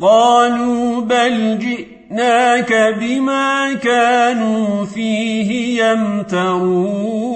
قالوا بل جئناك بما كانوا فيه يمترون.